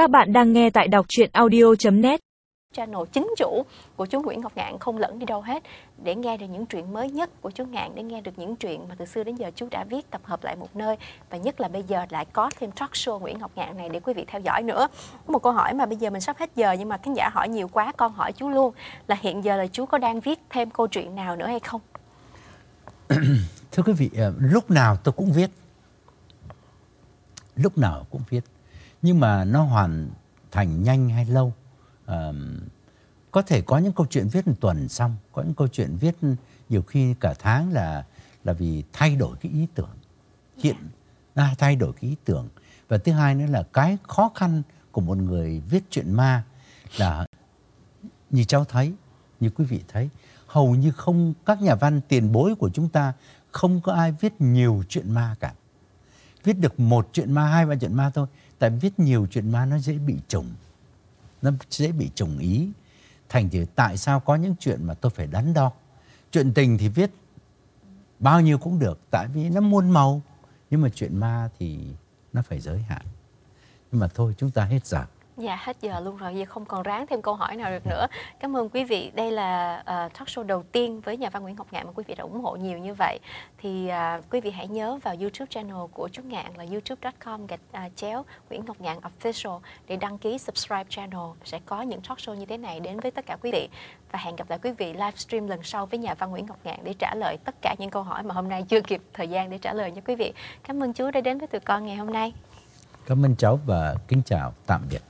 Các bạn đang nghe tại đọc truyện audio.net channel chính chủ của chú Nguyễn Ngọc Ngạn không lẫn đi đâu hết. Để nghe được những chuyện mới nhất của chú Ngạn để nghe được những chuyện mà từ xưa đến giờ chú đã viết tập hợp lại một nơi. Và nhất là bây giờ lại có thêm talk show Nguyễn Ngọc Ngạn này để quý vị theo dõi nữa. Một câu hỏi mà bây giờ mình sắp hết giờ nhưng mà khán giả hỏi nhiều quá con hỏi chú luôn. Là hiện giờ là chú có đang viết thêm câu chuyện nào nữa hay không? Thưa quý vị, ờ, lúc nào tôi cũng viết. Lúc nào cũng viết. Nhưng mà nó hoàn thành nhanh hay lâu. Ờ, có thể có những câu chuyện viết một tuần xong, có những câu chuyện viết nhiều khi cả tháng là là vì thay đổi cái ý tưởng. Hiện ra thay đổi cái ý tưởng. Và thứ hai nữa là cái khó khăn của một người viết chuyện ma là như cháu thấy, như quý vị thấy, hầu như không các nhà văn tiền bối của chúng ta không có ai viết nhiều chuyện ma cả. Viết được một chuyện ma, hai ba chuyện ma thôi. Tại viết nhiều chuyện ma nó dễ bị trùng. Nó dễ bị trùng ý. Thành thì tại sao có những chuyện mà tôi phải đắn đo. Chuyện tình thì viết bao nhiêu cũng được. Tại vì nó muôn màu. Nhưng mà chuyện ma thì nó phải giới hạn. Nhưng mà thôi, chúng ta hết giờ. Dạ hết giờ luôn rồi, giờ không còn ráng thêm câu hỏi nào được nữa. Cảm ơn quý vị. Đây là uh, talk show đầu tiên với nhà văn Nguyễn Ngọc Ngạn mà quý vị đã ủng hộ nhiều như vậy. Thì uh, quý vị hãy nhớ vào YouTube channel của chú Ngạn là youtube.com gạch uh, chéo Nguyễn Ngọc Ngạn official để đăng ký subscribe channel sẽ có những talk show như thế này đến với tất cả quý vị. Và hẹn gặp lại quý vị livestream lần sau với nhà văn Nguyễn Ngọc Ngạn để trả lời tất cả những câu hỏi mà hôm nay chưa kịp thời gian để trả lời nha quý vị. Cảm ơn chú đã đến với tụi con ngày hôm nay. Cảm ơn cháu và kính chào, tạm biệt.